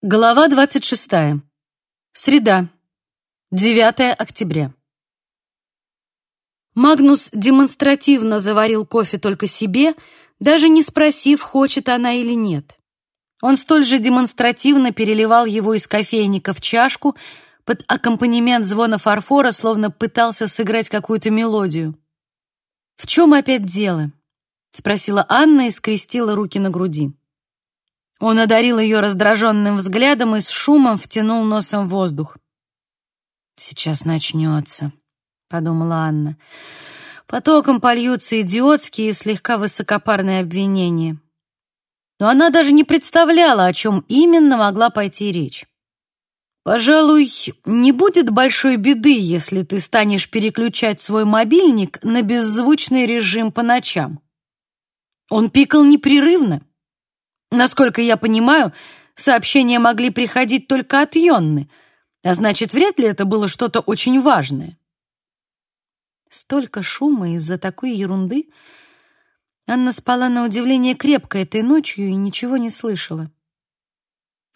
Глава 26. Среда. 9 октября. Магнус демонстративно заварил кофе только себе, даже не спросив, хочет она или нет. Он столь же демонстративно переливал его из кофейника в чашку под аккомпанемент звона фарфора, словно пытался сыграть какую-то мелодию. «В чем опять дело?» — спросила Анна и скрестила руки на груди. Он одарил ее раздраженным взглядом и с шумом втянул носом воздух. «Сейчас начнется», — подумала Анна. «Потоком польются идиотские и слегка высокопарные обвинения». Но она даже не представляла, о чем именно могла пойти речь. «Пожалуй, не будет большой беды, если ты станешь переключать свой мобильник на беззвучный режим по ночам». Он пикал непрерывно. Насколько я понимаю, сообщения могли приходить только от Йонны, а значит, вряд ли это было что-то очень важное. Столько шума из-за такой ерунды. Анна спала на удивление крепко этой ночью и ничего не слышала.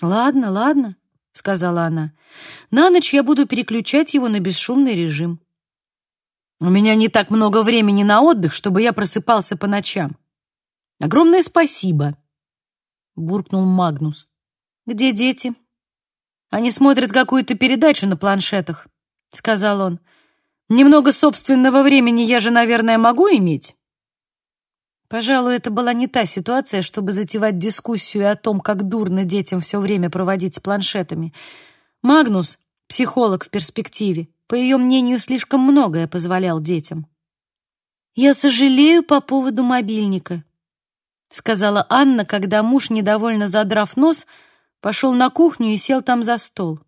«Ладно, ладно», — сказала она. «На ночь я буду переключать его на бесшумный режим. У меня не так много времени на отдых, чтобы я просыпался по ночам. Огромное спасибо» буркнул Магнус. Где дети? Они смотрят какую-то передачу на планшетах, сказал он. Немного собственного времени я же, наверное, могу иметь. Пожалуй, это была не та ситуация, чтобы затевать дискуссию о том, как дурно детям все время проводить с планшетами. Магнус, психолог в перспективе, по ее мнению, слишком многое позволял детям. «Я сожалею по поводу мобильника», сказала Анна, когда муж, недовольно задрав нос, пошел на кухню и сел там за стол.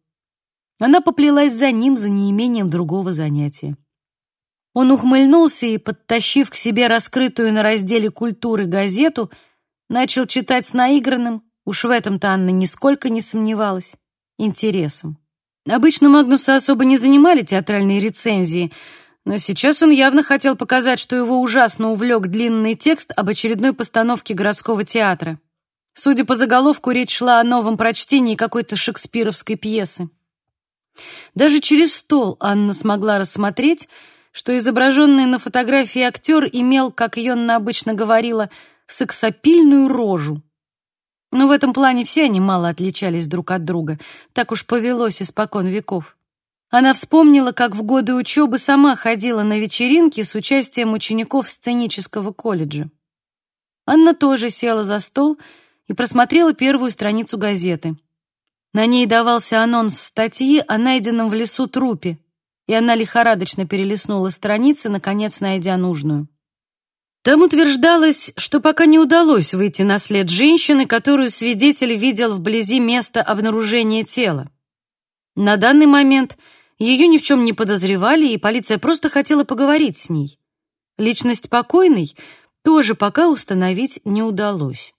Она поплелась за ним за неимением другого занятия. Он ухмыльнулся и, подтащив к себе раскрытую на разделе культуры газету, начал читать с наигранным, уж в этом-то Анна нисколько не сомневалась, интересом. Обычно Магнуса особо не занимали театральные рецензии — но сейчас он явно хотел показать, что его ужасно увлек длинный текст об очередной постановке городского театра. Судя по заголовку, речь шла о новом прочтении какой-то шекспировской пьесы. Даже через стол Анна смогла рассмотреть, что изображенный на фотографии актер имел, как Йонна обычно говорила, сексапильную рожу. Но в этом плане все они мало отличались друг от друга. Так уж повелось испокон веков. Она вспомнила, как в годы учебы сама ходила на вечеринки с участием учеников сценического колледжа. Анна тоже села за стол и просмотрела первую страницу газеты. На ней давался анонс статьи о найденном в лесу трупе, и она лихорадочно перелистнула страницы, наконец найдя нужную. Там утверждалось, что пока не удалось выйти на след женщины, которую свидетель видел вблизи места обнаружения тела. На данный момент ее ни в чем не подозревали, и полиция просто хотела поговорить с ней. Личность покойной тоже пока установить не удалось.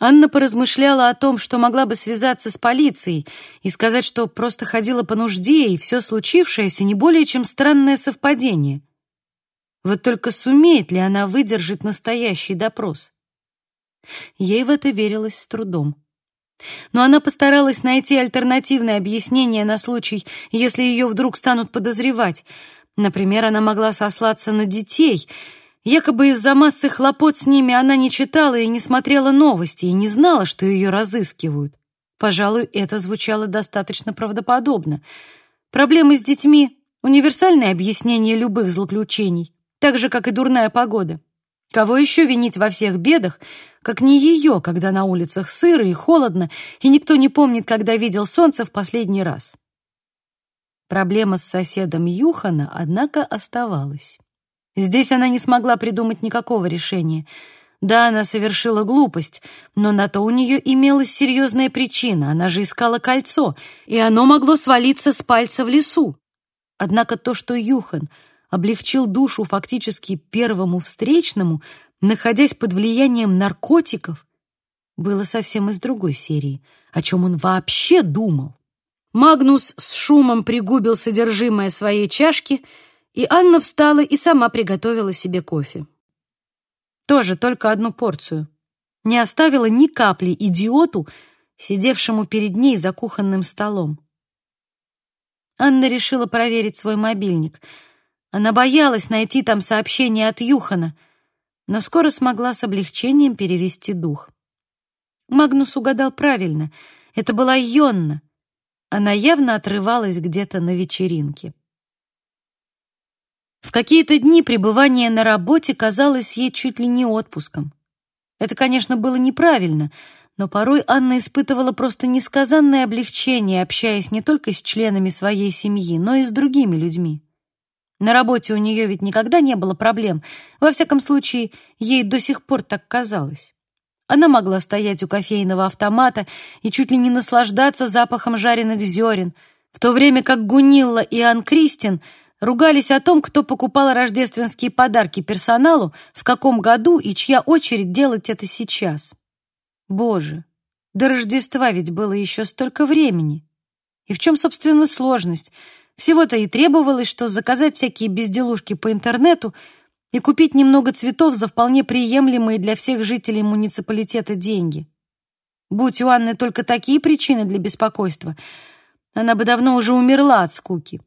Анна поразмышляла о том, что могла бы связаться с полицией и сказать, что просто ходила по нужде, и все случившееся не более чем странное совпадение. Вот только сумеет ли она выдержать настоящий допрос? Ей в это верилось с трудом. Но она постаралась найти альтернативное объяснение на случай, если ее вдруг станут подозревать. Например, она могла сослаться на детей. Якобы из-за массы хлопот с ними она не читала и не смотрела новости, и не знала, что ее разыскивают. Пожалуй, это звучало достаточно правдоподобно. Проблемы с детьми — универсальное объяснение любых злоключений, так же, как и дурная погода. Кого еще винить во всех бедах, как не ее, когда на улицах сыро и холодно, и никто не помнит, когда видел солнце в последний раз? Проблема с соседом Юхана, однако, оставалась. Здесь она не смогла придумать никакого решения. Да, она совершила глупость, но на то у нее имелась серьезная причина. Она же искала кольцо, и оно могло свалиться с пальца в лесу. Однако то, что Юхан облегчил душу фактически первому встречному, находясь под влиянием наркотиков, было совсем из другой серии, о чем он вообще думал. Магнус с шумом пригубил содержимое своей чашки, и Анна встала и сама приготовила себе кофе. Тоже только одну порцию. Не оставила ни капли идиоту, сидевшему перед ней за кухонным столом. Анна решила проверить свой мобильник. Она боялась найти там сообщение от Юхана, но скоро смогла с облегчением перевести дух. Магнус угадал правильно. Это была Йонна. Она явно отрывалась где-то на вечеринке. В какие-то дни пребывание на работе казалось ей чуть ли не отпуском. Это, конечно, было неправильно, но порой Анна испытывала просто несказанное облегчение, общаясь не только с членами своей семьи, но и с другими людьми. На работе у нее ведь никогда не было проблем, во всяком случае, ей до сих пор так казалось. Она могла стоять у кофейного автомата и чуть ли не наслаждаться запахом жареных зерен, в то время как Гунилла и Ан Кристин ругались о том, кто покупал рождественские подарки персоналу, в каком году и чья очередь делать это сейчас. Боже, до Рождества ведь было еще столько времени. И в чем, собственно, сложность? Всего-то и требовалось, что заказать всякие безделушки по интернету и купить немного цветов за вполне приемлемые для всех жителей муниципалитета деньги. Будь у Анны только такие причины для беспокойства, она бы давно уже умерла от скуки.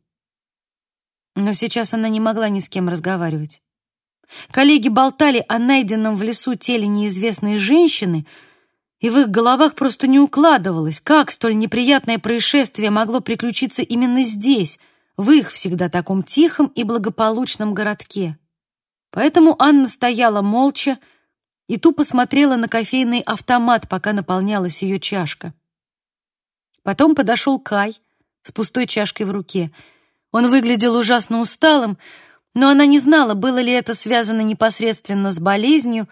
Но сейчас она не могла ни с кем разговаривать. Коллеги болтали о найденном в лесу теле неизвестной женщины, и в их головах просто не укладывалось, как столь неприятное происшествие могло приключиться именно здесь, в их всегда таком тихом и благополучном городке. Поэтому Анна стояла молча и тупо смотрела на кофейный автомат, пока наполнялась ее чашка. Потом подошел Кай с пустой чашкой в руке — он выглядел ужасно усталым, но она не знала, было ли это связано непосредственно с болезнью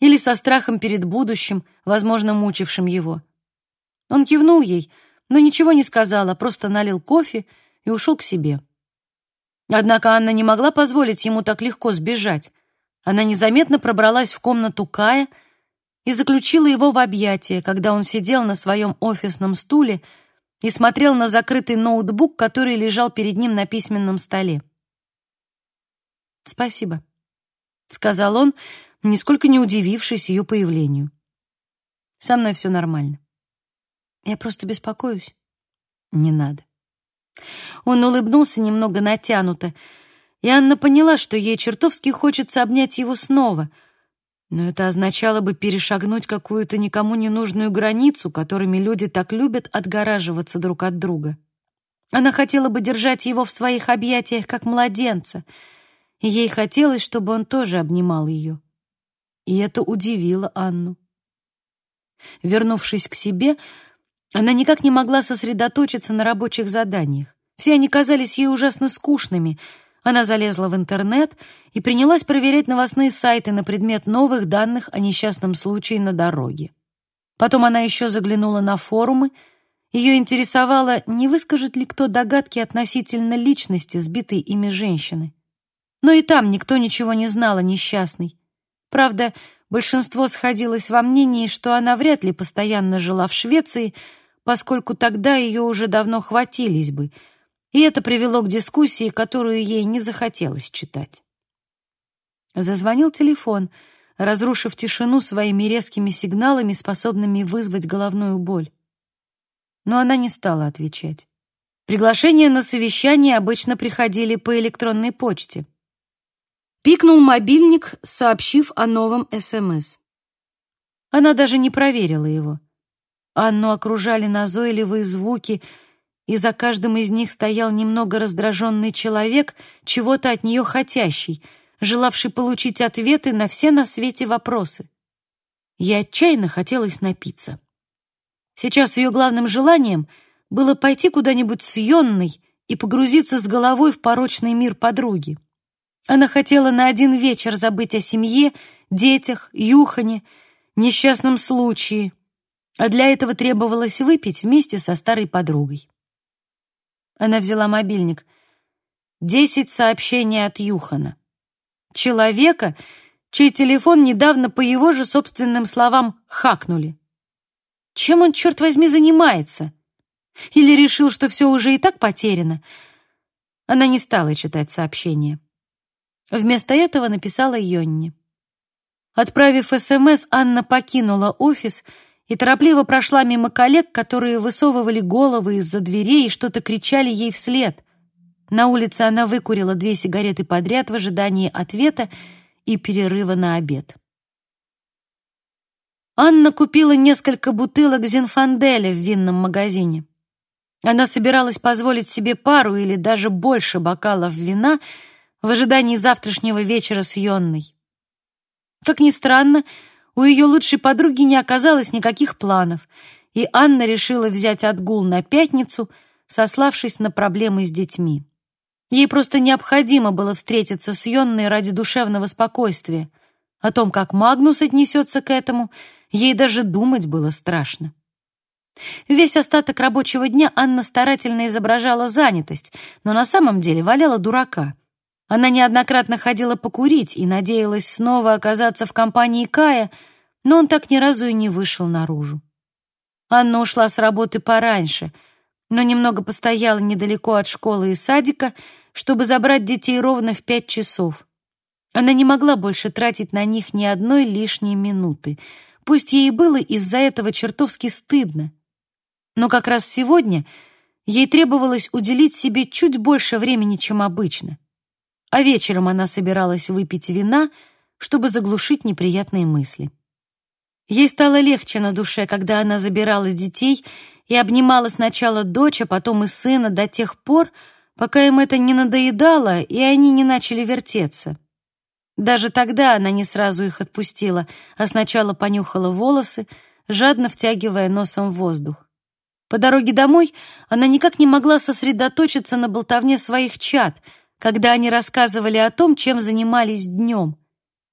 или со страхом перед будущим, возможно, мучившим его. Он кивнул ей, но ничего не сказал, а просто налил кофе и ушел к себе. Однако Анна не могла позволить ему так легко сбежать. Она незаметно пробралась в комнату Кая и заключила его в объятия, когда он сидел на своем офисном стуле и смотрел на закрытый ноутбук, который лежал перед ним на письменном столе. «Спасибо», — сказал он, нисколько не удивившись ее появлению. «Со мной все нормально. Я просто беспокоюсь. Не надо». Он улыбнулся немного натянуто, и Анна поняла, что ей чертовски хочется обнять его снова — но это означало бы перешагнуть какую-то никому не нужную границу, которыми люди так любят отгораживаться друг от друга. Она хотела бы держать его в своих объятиях, как младенца, и ей хотелось, чтобы он тоже обнимал ее. И это удивило Анну. Вернувшись к себе, она никак не могла сосредоточиться на рабочих заданиях. Все они казались ей ужасно скучными — она залезла в интернет и принялась проверять новостные сайты на предмет новых данных о несчастном случае на дороге. Потом она еще заглянула на форумы. Ее интересовало, не выскажет ли кто догадки относительно личности сбитой ими женщины. Но и там никто ничего не знал о несчастной. Правда, большинство сходилось во мнении, что она вряд ли постоянно жила в Швеции, поскольку тогда ее уже давно хватились бы — и это привело к дискуссии, которую ей не захотелось читать. Зазвонил телефон, разрушив тишину своими резкими сигналами, способными вызвать головную боль. Но она не стала отвечать. Приглашения на совещание обычно приходили по электронной почте. Пикнул мобильник, сообщив о новом СМС. Она даже не проверила его. Анну окружали назойливые звуки — и за каждым из них стоял немного раздраженный человек, чего-то от нее хотящий, желавший получить ответы на все на свете вопросы. Ей отчаянно хотелось напиться. Сейчас ее главным желанием было пойти куда-нибудь с Йонной и погрузиться с головой в порочный мир подруги. Она хотела на один вечер забыть о семье, детях, Юхане, несчастном случае, а для этого требовалось выпить вместе со старой подругой. Она взяла мобильник. Десять сообщений от Юхана. Человека, чей телефон недавно, по его же собственным словам, хакнули. Чем он, черт возьми, занимается? Или решил, что все уже и так потеряно? Она не стала читать сообщение. Вместо этого написала Йонне. Отправив СМС, Анна покинула офис и торопливо прошла мимо коллег, которые высовывали головы из-за дверей и что-то кричали ей вслед. На улице она выкурила две сигареты подряд в ожидании ответа и перерыва на обед. Анна купила несколько бутылок Зинфанделя в винном магазине. Она собиралась позволить себе пару или даже больше бокалов вина в ожидании завтрашнего вечера с Йонной. Как ни странно, у ее лучшей подруги не оказалось никаких планов, и Анна решила взять отгул на пятницу, сославшись на проблемы с детьми. Ей просто необходимо было встретиться с Йонной ради душевного спокойствия. О том, как Магнус отнесется к этому, ей даже думать было страшно. Весь остаток рабочего дня Анна старательно изображала занятость, но на самом деле валяла дурака. Она неоднократно ходила покурить и надеялась снова оказаться в компании Кая, но он так ни разу и не вышел наружу. Анна ушла с работы пораньше, но немного постояла недалеко от школы и садика, чтобы забрать детей ровно в пять часов. Она не могла больше тратить на них ни одной лишней минуты. Пусть ей было из-за этого чертовски стыдно. Но как раз сегодня ей требовалось уделить себе чуть больше времени, чем обычно а вечером она собиралась выпить вина, чтобы заглушить неприятные мысли. Ей стало легче на душе, когда она забирала детей и обнимала сначала дочь, а потом и сына до тех пор, пока им это не надоедало, и они не начали вертеться. Даже тогда она не сразу их отпустила, а сначала понюхала волосы, жадно втягивая носом воздух. По дороге домой она никак не могла сосредоточиться на болтовне своих чад — когда они рассказывали о том, чем занимались днем,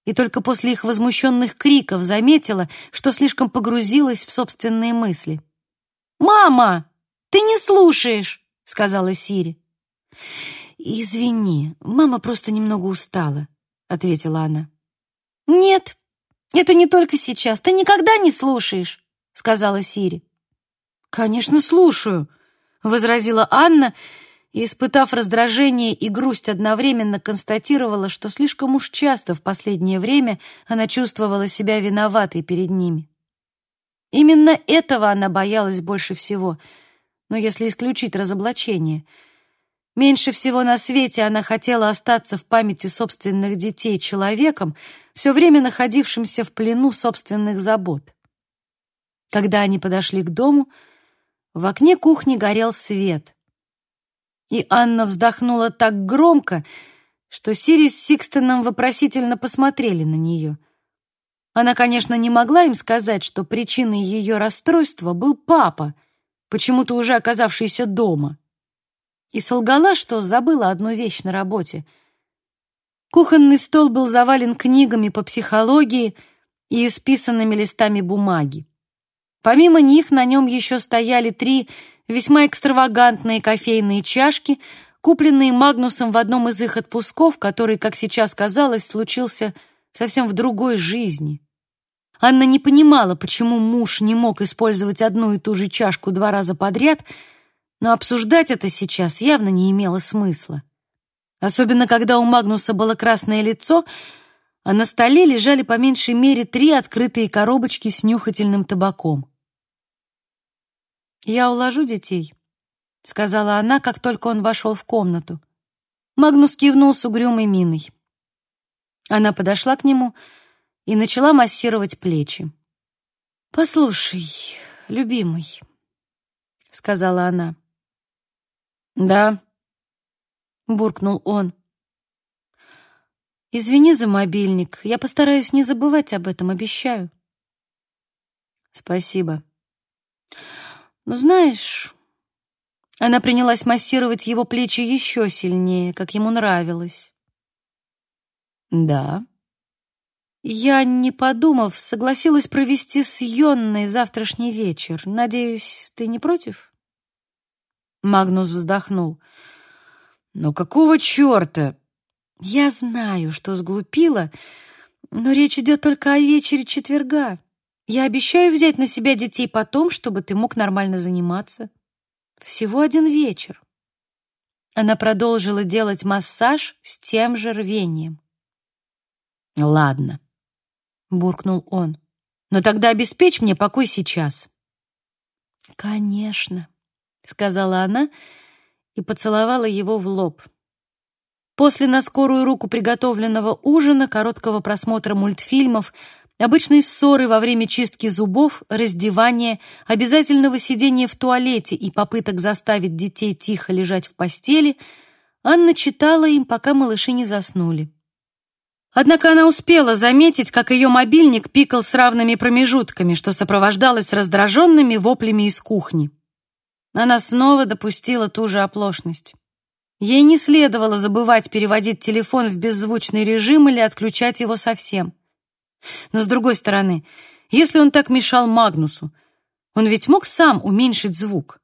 и только после их возмущенных криков заметила, что слишком погрузилась в собственные мысли. «Мама, ты не слушаешь!» — сказала Сири. «Извини, мама просто немного устала», — ответила она. «Нет, это не только сейчас. Ты никогда не слушаешь», — сказала Сири. «Конечно, слушаю», — возразила Анна, — и, испытав раздражение и грусть одновременно, констатировала, что слишком уж часто в последнее время она чувствовала себя виноватой перед ними. Именно этого она боялась больше всего, но если исключить разоблачение. Меньше всего на свете она хотела остаться в памяти собственных детей человеком, все время находившимся в плену собственных забот. Когда они подошли к дому, в окне кухни горел свет. И Анна вздохнула так громко, что Сири с Сикстоном вопросительно посмотрели на нее. Она, конечно, не могла им сказать, что причиной ее расстройства был папа, почему-то уже оказавшийся дома. И солгала, что забыла одну вещь на работе. Кухонный стол был завален книгами по психологии и исписанными листами бумаги. Помимо них на нем еще стояли три весьма экстравагантные кофейные чашки, купленные Магнусом в одном из их отпусков, который, как сейчас казалось, случился совсем в другой жизни. Анна не понимала, почему муж не мог использовать одну и ту же чашку два раза подряд, но обсуждать это сейчас явно не имело смысла. Особенно, когда у Магнуса было красное лицо, а на столе лежали по меньшей мере три открытые коробочки с нюхательным табаком. «Я уложу детей», — сказала она, как только он вошел в комнату. Магнус кивнул с угрюмой миной. Она подошла к нему и начала массировать плечи. «Послушай, любимый», — сказала она. «Да», — буркнул он. «Извини за мобильник. Я постараюсь не забывать об этом, обещаю». «Спасибо». Но знаешь, она принялась массировать его плечи еще сильнее, как ему нравилось. Да. Я, не подумав, согласилась провести с Йонной завтрашний вечер. Надеюсь, ты не против? Магнус вздохнул. «Но какого черта?» «Я знаю, что сглупила, но речь идет только о вечере четверга. Я обещаю взять на себя детей потом, чтобы ты мог нормально заниматься. Всего один вечер. Она продолжила делать массаж с тем же рвением. «Ладно», — буркнул он. Но тогда обеспечь мне покой сейчас». «Конечно», — сказала она и поцеловала его в лоб. После на скорую руку приготовленного ужина, короткого просмотра мультфильмов, обычной ссоры во время чистки зубов, раздевания, обязательного сидения в туалете и попыток заставить детей тихо лежать в постели, Анна читала им, пока малыши не заснули. Однако она успела заметить, как ее мобильник пикал с равными промежутками, что сопровождалось раздраженными воплями из кухни. Она снова допустила ту же оплошность. Ей не следовало забывать переводить телефон в беззвучный режим или отключать его совсем. Но, с другой стороны, если он так мешал Магнусу, он ведь мог сам уменьшить звук.